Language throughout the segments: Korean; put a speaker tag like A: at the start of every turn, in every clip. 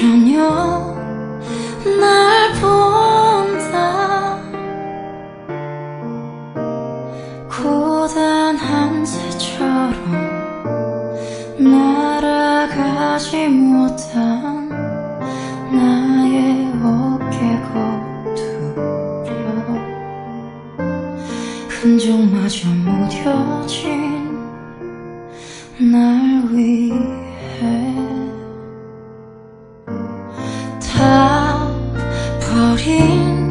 A: 전혀 날 본다. 고단한 새처럼 날아가지 못한 나의 어깨가 두려. 흔적마저 무뎌진 날 위해 버린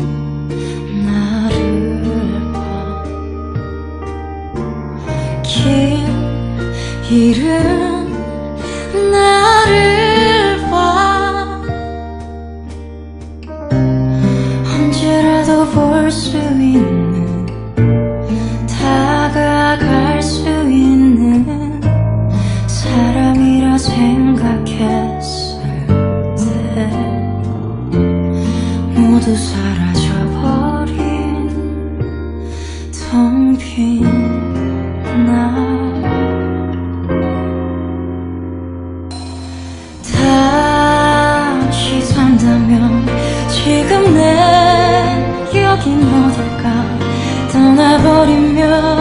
A: 나를 봐. 긴 잃은 나를 봐. 언제라도 볼 수 있는 다가갈 수 있는 사람이라 생각했을 사라져버린 텅빈 나. 다시 산다면 지금 내 여긴 어딜까? 떠나버리면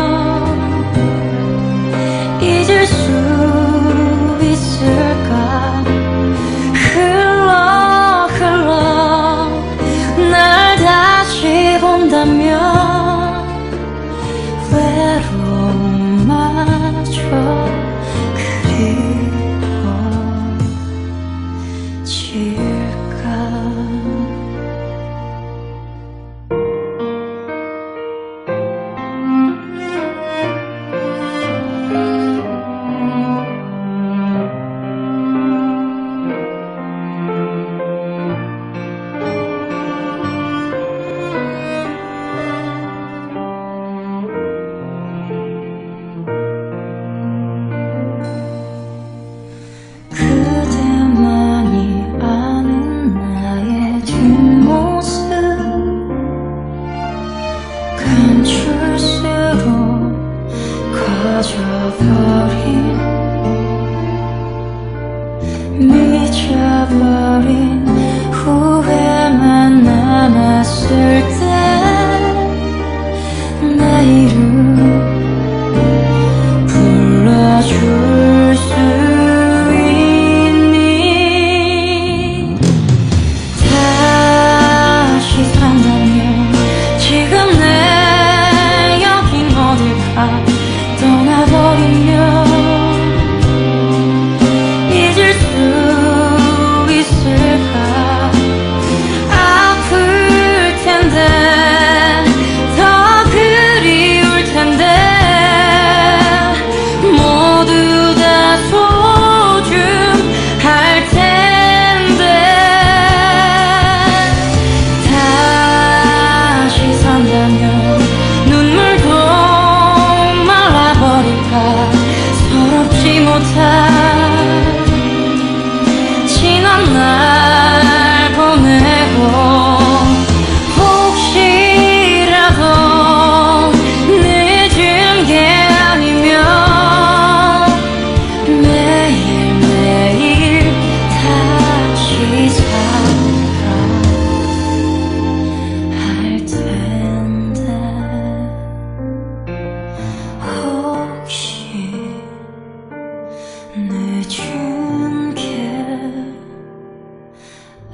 A: 감출수록 커져버린. 미쳐버린 떠나 Time.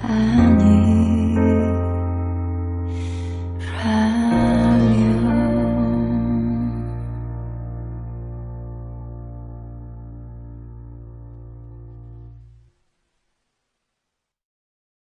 A: I